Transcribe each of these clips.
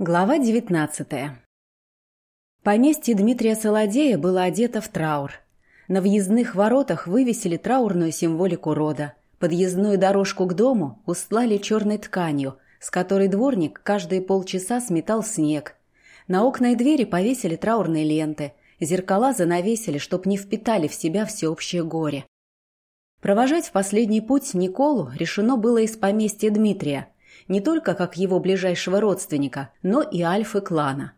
Глава девятнадцатая. Поместье Дмитрия Солодея было одето в траур. На въездных воротах вывесили траурную символику рода. Подъездную дорожку к дому устлали черной тканью, с которой дворник каждые полчаса сметал снег. На окна и двери повесили траурные ленты, зеркала занавесили, чтоб не впитали в себя всеобщее горе. Провожать в последний путь Николу решено было из поместья Дмитрия – не только как его ближайшего родственника, но и альфы клана.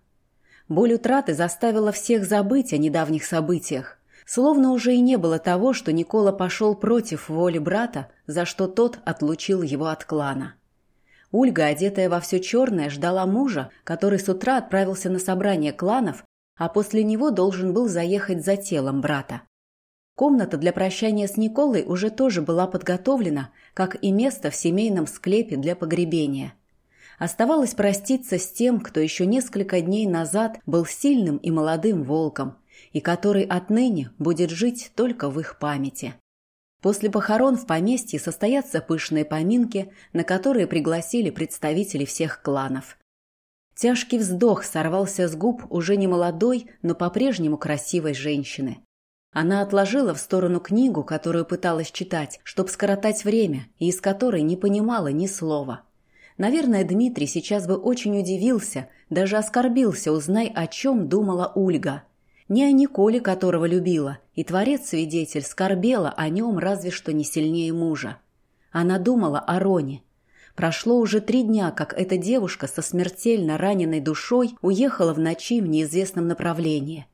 Боль утраты заставила всех забыть о недавних событиях, словно уже и не было того, что Никола пошел против воли брата, за что тот отлучил его от клана. Ульга, одетая во все черное, ждала мужа, который с утра отправился на собрание кланов, а после него должен был заехать за телом брата. Комната для прощания с Николой уже тоже была подготовлена, как и место в семейном склепе для погребения. Оставалось проститься с тем, кто еще несколько дней назад был сильным и молодым волком, и который отныне будет жить только в их памяти. После похорон в поместье состоятся пышные поминки, на которые пригласили представителей всех кланов. Тяжкий вздох сорвался с губ уже не молодой, но по-прежнему красивой женщины. Она отложила в сторону книгу, которую пыталась читать, чтобы скоротать время, и из которой не понимала ни слова. Наверное, Дмитрий сейчас бы очень удивился, даже оскорбился, узнай, о чем думала Ульга. Не о Николе, которого любила, и творец-свидетель скорбела о нем разве что не сильнее мужа. Она думала о Роне. Прошло уже три дня, как эта девушка со смертельно раненной душой уехала в ночи в неизвестном направлении.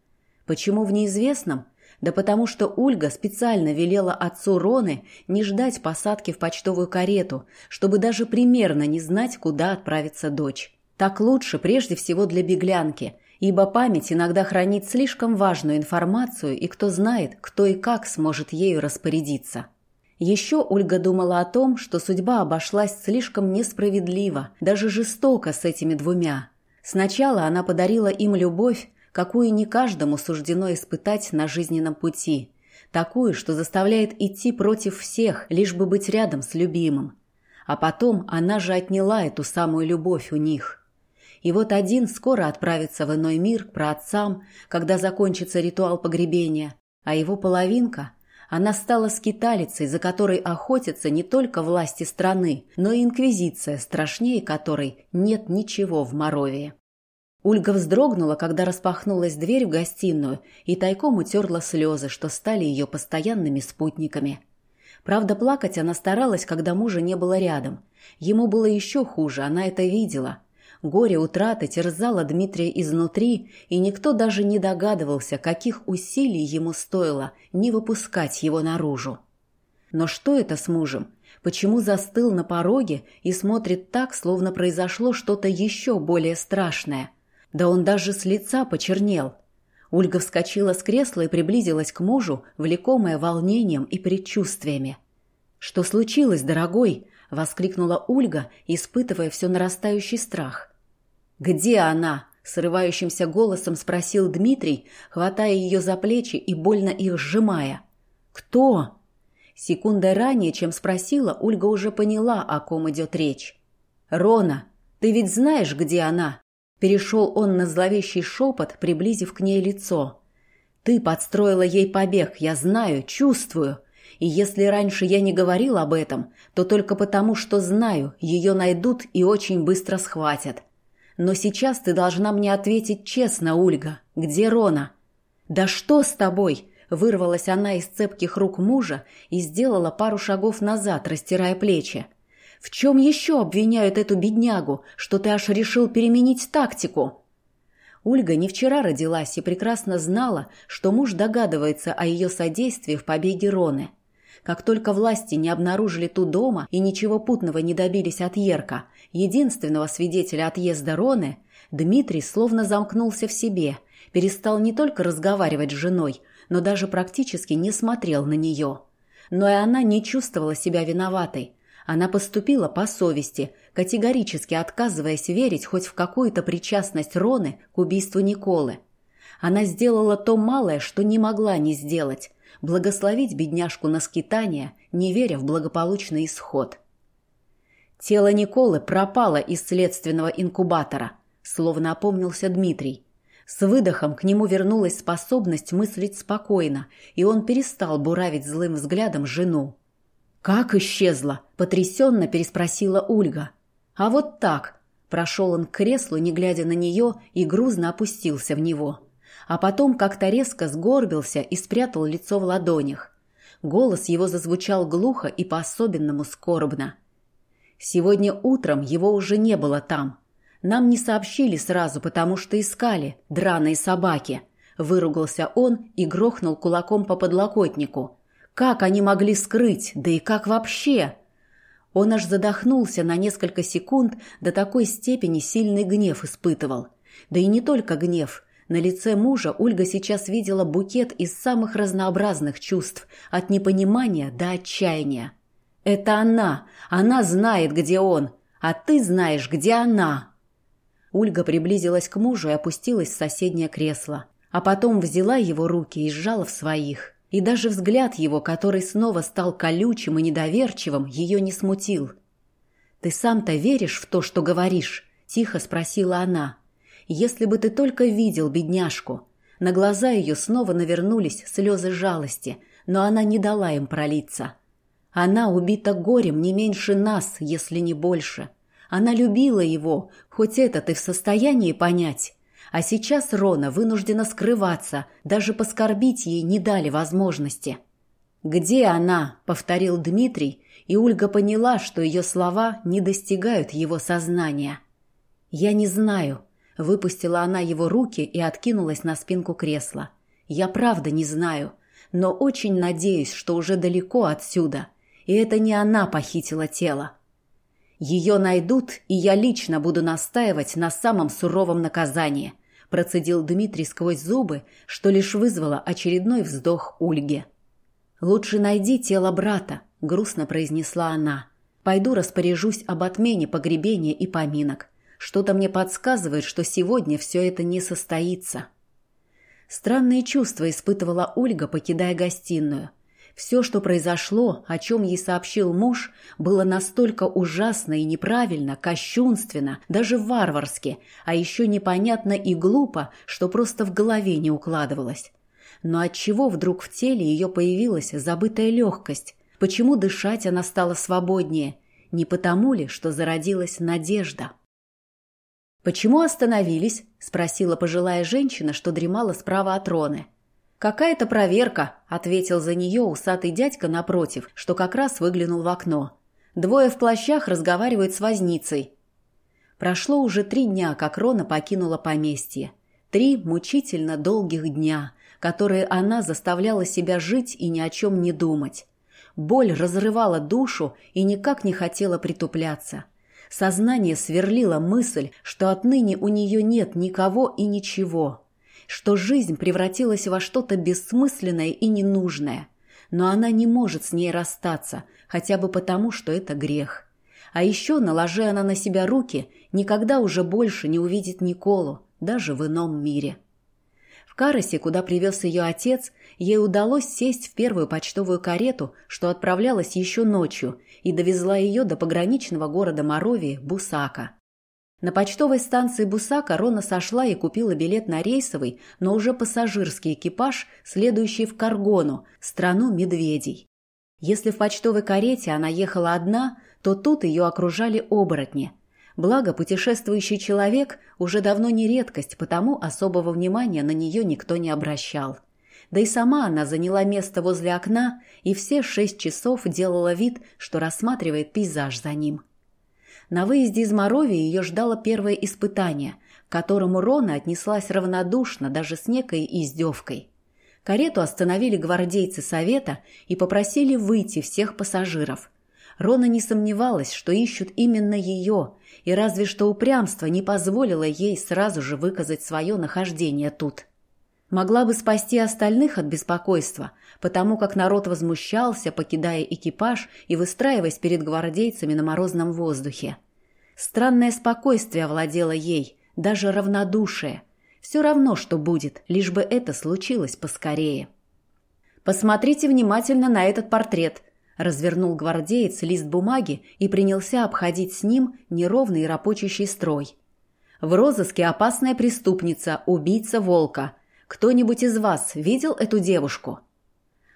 Почему в неизвестном? Да потому что Ольга специально велела отцу Роны не ждать посадки в почтовую карету, чтобы даже примерно не знать, куда отправится дочь. Так лучше прежде всего для беглянки, ибо память иногда хранит слишком важную информацию, и кто знает, кто и как сможет ею распорядиться. Еще Ольга думала о том, что судьба обошлась слишком несправедливо, даже жестоко с этими двумя. Сначала она подарила им любовь, какую не каждому суждено испытать на жизненном пути, такую, что заставляет идти против всех, лишь бы быть рядом с любимым. А потом она же отняла эту самую любовь у них. И вот один скоро отправится в иной мир к праотцам, когда закончится ритуал погребения, а его половинка – она стала скиталицей, за которой охотятся не только власти страны, но и инквизиция, страшнее которой нет ничего в Моровии. Ульга вздрогнула, когда распахнулась дверь в гостиную и тайком утерла слезы, что стали ее постоянными спутниками. Правда, плакать она старалась, когда мужа не было рядом. Ему было еще хуже, она это видела. Горе утраты терзало Дмитрия изнутри, и никто даже не догадывался, каких усилий ему стоило не выпускать его наружу. Но что это с мужем? Почему застыл на пороге и смотрит так, словно произошло что-то еще более страшное – да он даже с лица почернел. Ольга вскочила с кресла и приблизилась к мужу, влекомая волнением и предчувствиями. «Что случилось, дорогой?» — воскликнула Ольга, испытывая все нарастающий страх. «Где она?» — срывающимся голосом спросил Дмитрий, хватая ее за плечи и больно их сжимая. «Кто?» Секундой ранее, чем спросила, Ольга уже поняла, о ком идет речь. «Рона, ты ведь знаешь, где она?» Перешел он на зловещий шепот, приблизив к ней лицо. «Ты подстроила ей побег, я знаю, чувствую. И если раньше я не говорил об этом, то только потому, что знаю, ее найдут и очень быстро схватят. Но сейчас ты должна мне ответить честно, Ульга. Где Рона?» «Да что с тобой?» Вырвалась она из цепких рук мужа и сделала пару шагов назад, растирая плечи. В чем еще обвиняют эту беднягу, что ты аж решил переменить тактику?» Ольга не вчера родилась и прекрасно знала, что муж догадывается о ее содействии в побеге Роны. Как только власти не обнаружили ту дома и ничего путного не добились от Ерка, единственного свидетеля отъезда Роны, Дмитрий словно замкнулся в себе, перестал не только разговаривать с женой, но даже практически не смотрел на нее. Но и она не чувствовала себя виноватой, она поступила по совести, категорически отказываясь верить хоть в какую-то причастность Роны к убийству Николы. Она сделала то малое, что не могла не сделать – благословить бедняжку на скитание, не веря в благополучный исход. Тело Николы пропало из следственного инкубатора. словно опомнился Дмитрий. С выдохом к нему вернулась способность мыслить спокойно, и он перестал буравить злым взглядом жену. «Как исчезла?» – потрясенно переспросила Ольга. «А вот так!» – прошел он к креслу, не глядя на нее, и грузно опустился в него. А потом как-то резко сгорбился и спрятал лицо в ладонях. Голос его зазвучал глухо и по-особенному скорбно. Сегодня утром его уже не было там. Нам не сообщили сразу, потому что искали драные собаки. Выругался он и грохнул кулаком по подлокотнику. Как они могли скрыть, да и как вообще? Он аж задохнулся на несколько секунд, до такой степени сильный гнев испытывал. Да и не только гнев. На лице мужа Ольга сейчас видела букет из самых разнообразных чувств, от непонимания до отчаяния. Это она. Она знает, где он. А ты знаешь, где она. Ольга приблизилась к мужу и опустилась в соседнее кресло. А потом взяла его руки и сжала в своих. И даже взгляд его, который снова стал колючим и недоверчивым, ее не смутил. «Ты сам-то веришь в то, что говоришь?» – тихо спросила она. «Если бы ты только видел бедняжку». На глаза ее снова навернулись слезы жалости, но она не дала им пролиться. Она убита горем не меньше нас, если не больше. Она любила его, хоть это ты в состоянии понять. А сейчас Рона вынуждена скрываться, даже поскорбить ей не дали возможности. «Где она?» — повторил Дмитрий, и Ольга поняла, что ее слова не достигают его сознания. «Я не знаю», — выпустила она его руки и откинулась на спинку кресла. «Я правда не знаю, но очень надеюсь, что уже далеко отсюда, и это не она похитила тело. Ее найдут, и я лично буду настаивать на самом суровом наказании, процедил Дмитрий сквозь зубы, что лишь вызвало очередной вздох Ольги. Лучше найди тело брата, грустно произнесла она. Пойду распоряжусь об отмене погребения и поминок. Что-то мне подсказывает, что сегодня все это не состоится. Странные чувства испытывала Ольга, покидая гостиную. Все, что произошло, о чем ей сообщил муж, было настолько ужасно и неправильно, кощунственно, даже варварски, а еще непонятно и глупо, что просто в голове не укладывалось. Но отчего вдруг в теле ее появилась забытая легкость? Почему дышать она стала свободнее? Не потому ли, что зародилась надежда? «Почему остановились?» – спросила пожилая женщина, что дремала справа от Роны. «Какая-то проверка», — ответил за нее усатый дядька напротив, что как раз выглянул в окно. Двое в плащах разговаривают с возницей. Прошло уже три дня, как Рона покинула поместье. Три мучительно долгих дня, которые она заставляла себя жить и ни о чем не думать. Боль разрывала душу и никак не хотела притупляться. Сознание сверлило мысль, что отныне у нее нет никого и ничего что жизнь превратилась во что-то бессмысленное и ненужное. Но она не может с ней расстаться, хотя бы потому, что это грех. А еще, наложи она на себя руки, никогда уже больше не увидит Николу, даже в ином мире. В Каросе, куда привез ее отец, ей удалось сесть в первую почтовую карету, что отправлялась еще ночью, и довезла ее до пограничного города Моровии, Бусака. На почтовой станции Бусака Рона сошла и купила билет на рейсовый, но уже пассажирский экипаж, следующий в Каргону, страну медведей. Если в почтовой карете она ехала одна, то тут ее окружали оборотни. Благо, путешествующий человек уже давно не редкость, потому особого внимания на нее никто не обращал. Да и сама она заняла место возле окна и все шесть часов делала вид, что рассматривает пейзаж за ним. На выезде из Моровии ее ждало первое испытание, к которому Рона отнеслась равнодушно, даже с некой издевкой. Карету остановили гвардейцы совета и попросили выйти всех пассажиров. Рона не сомневалась, что ищут именно ее, и разве что упрямство не позволило ей сразу же выказать свое нахождение тут. Могла бы спасти остальных от беспокойства, потому как народ возмущался, покидая экипаж и выстраиваясь перед гвардейцами на морозном воздухе. Странное спокойствие овладело ей, даже равнодушие. Все равно, что будет, лишь бы это случилось поскорее. «Посмотрите внимательно на этот портрет», – развернул гвардеец лист бумаги и принялся обходить с ним неровный рапочущий строй. В розыске опасная преступница, убийца волка. Кто-нибудь из вас видел эту девушку?»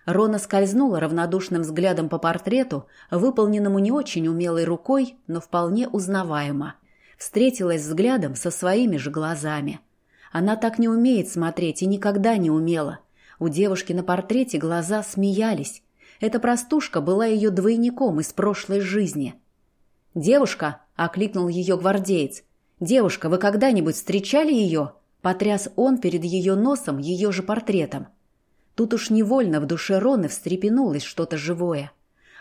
Рона скользнула равнодушным взглядом по портрету, выполненному не очень умелой рукой, но вполне узнаваемо. Встретилась взглядом со своими же глазами. Она так не умеет смотреть и никогда не умела. У девушки на портрете глаза смеялись. Эта простушка была ее двойником из прошлой жизни. «Девушка!» — окликнул ее гвардеец. «Девушка, вы когда-нибудь встречали ее?» Потряс он перед ее носом ее же портретом. Тут уж невольно в душе Роны встрепенулось что-то живое.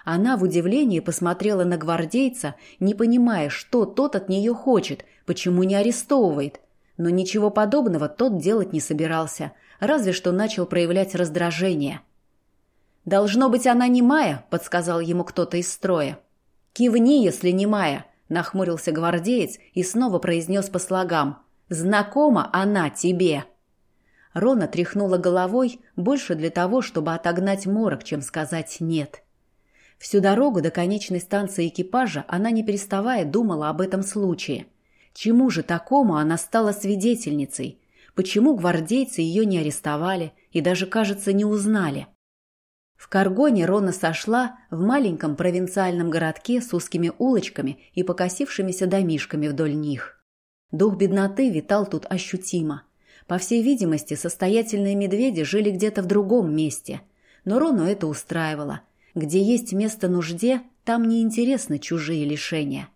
Она в удивлении посмотрела на гвардейца, не понимая, что тот от нее хочет, почему не арестовывает. Но ничего подобного тот делать не собирался, разве что начал проявлять раздражение. «Должно быть, она немая», — подсказал ему кто-то из строя. «Кивни, если немая», — нахмурился гвардеец и снова произнес по слогам. «Знакома она тебе». Рона тряхнула головой больше для того, чтобы отогнать морок, чем сказать «нет». Всю дорогу до конечной станции экипажа она, не переставая, думала об этом случае. Чему же такому она стала свидетельницей? Почему гвардейцы ее не арестовали и даже, кажется, не узнали? В Каргоне Рона сошла в маленьком провинциальном городке с узкими улочками и покосившимися домишками вдоль них. Дух бедноты витал тут ощутимо – по всей видимости, состоятельные медведи жили где-то в другом месте. Но Рону это устраивало. Где есть место нужде, там неинтересны чужие лишения.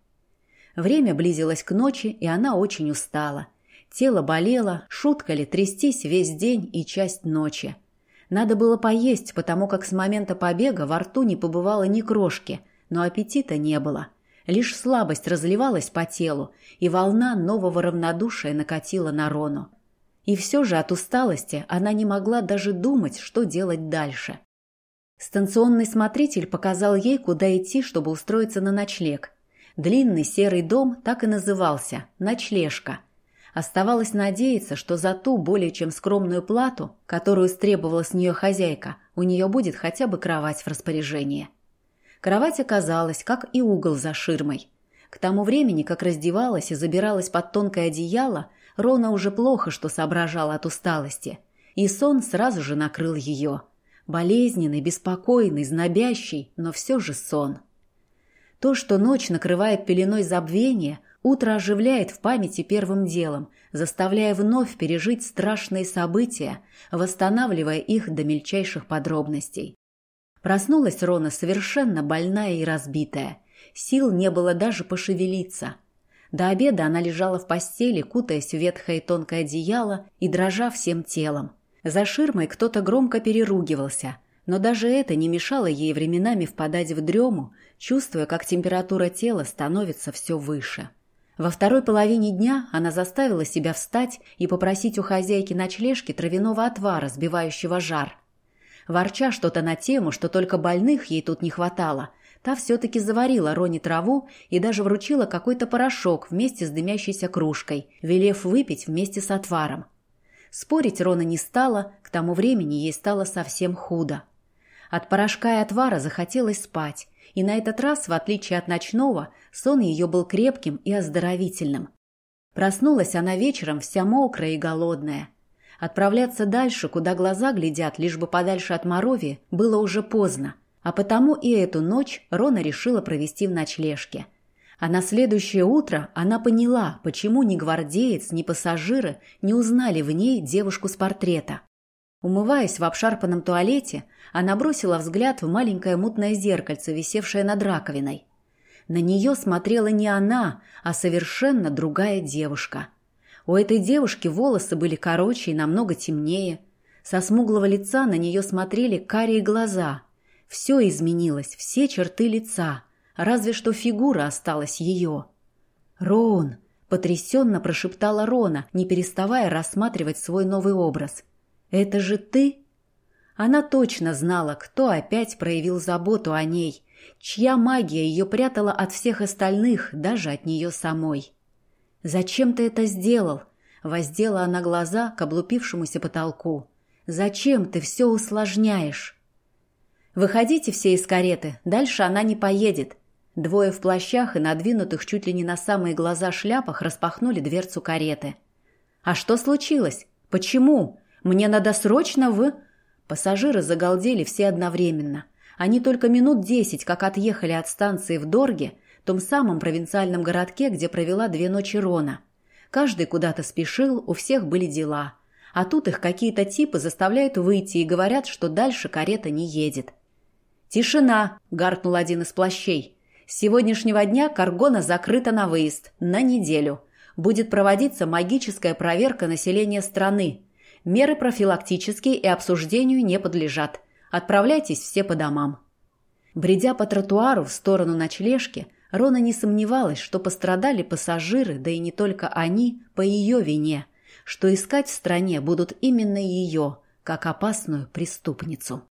Время близилось к ночи, и она очень устала. Тело болело, шутка ли трястись весь день и часть ночи. Надо было поесть, потому как с момента побега во рту не побывало ни крошки, но аппетита не было. Лишь слабость разливалась по телу, и волна нового равнодушия накатила на Рону. И все же от усталости она не могла даже думать, что делать дальше. Станционный смотритель показал ей, куда идти, чтобы устроиться на ночлег. Длинный серый дом так и назывался – ночлежка. Оставалось надеяться, что за ту более чем скромную плату, которую стребовала с нее хозяйка, у нее будет хотя бы кровать в распоряжении. Кровать оказалась, как и угол за ширмой. К тому времени, как раздевалась и забиралась под тонкое одеяло, Рона уже плохо что соображала от усталости, и сон сразу же накрыл ее. Болезненный, беспокойный, знобящий, но все же сон. То, что ночь накрывает пеленой забвения, утро оживляет в памяти первым делом, заставляя вновь пережить страшные события, восстанавливая их до мельчайших подробностей. Проснулась Рона совершенно больная и разбитая. Сил не было даже пошевелиться – до обеда она лежала в постели, кутаясь в ветхое тонкое одеяло и дрожа всем телом. За ширмой кто-то громко переругивался, но даже это не мешало ей временами впадать в дрему, чувствуя, как температура тела становится все выше. Во второй половине дня она заставила себя встать и попросить у хозяйки ночлежки травяного отвара, сбивающего жар. Ворча что-то на тему, что только больных ей тут не хватало, Та все-таки заварила Роне траву и даже вручила какой-то порошок вместе с дымящейся кружкой, велев выпить вместе с отваром. Спорить Рона не стала, к тому времени ей стало совсем худо. От порошка и отвара захотелось спать, и на этот раз, в отличие от ночного, сон ее был крепким и оздоровительным. Проснулась она вечером вся мокрая и голодная. Отправляться дальше, куда глаза глядят, лишь бы подальше от Морови, было уже поздно. А потому и эту ночь Рона решила провести в ночлежке. А на следующее утро она поняла, почему ни гвардеец, ни пассажиры не узнали в ней девушку с портрета. Умываясь в обшарпанном туалете, она бросила взгляд в маленькое мутное зеркальце, висевшее над раковиной. На нее смотрела не она, а совершенно другая девушка. У этой девушки волосы были короче и намного темнее. Со смуглого лица на нее смотрели карие глаза – все изменилось, все черты лица, разве что фигура осталась ее. «Рон!» — потрясенно прошептала Рона, не переставая рассматривать свой новый образ. «Это же ты?» Она точно знала, кто опять проявил заботу о ней, чья магия ее прятала от всех остальных, даже от нее самой. «Зачем ты это сделал?» — воздела она глаза к облупившемуся потолку. «Зачем ты все усложняешь?» «Выходите все из кареты, дальше она не поедет». Двое в плащах и надвинутых чуть ли не на самые глаза шляпах распахнули дверцу кареты. «А что случилось? Почему? Мне надо срочно в...» Пассажиры загалдели все одновременно. Они только минут десять, как отъехали от станции в Дорге, том самом провинциальном городке, где провела две ночи Рона. Каждый куда-то спешил, у всех были дела. А тут их какие-то типы заставляют выйти и говорят, что дальше карета не едет. «Тишина!» – гаркнул один из плащей. «С сегодняшнего дня Каргона закрыта на выезд. На неделю. Будет проводиться магическая проверка населения страны. Меры профилактические и обсуждению не подлежат. Отправляйтесь все по домам». Бредя по тротуару в сторону ночлежки, Рона не сомневалась, что пострадали пассажиры, да и не только они, по ее вине, что искать в стране будут именно ее, как опасную преступницу.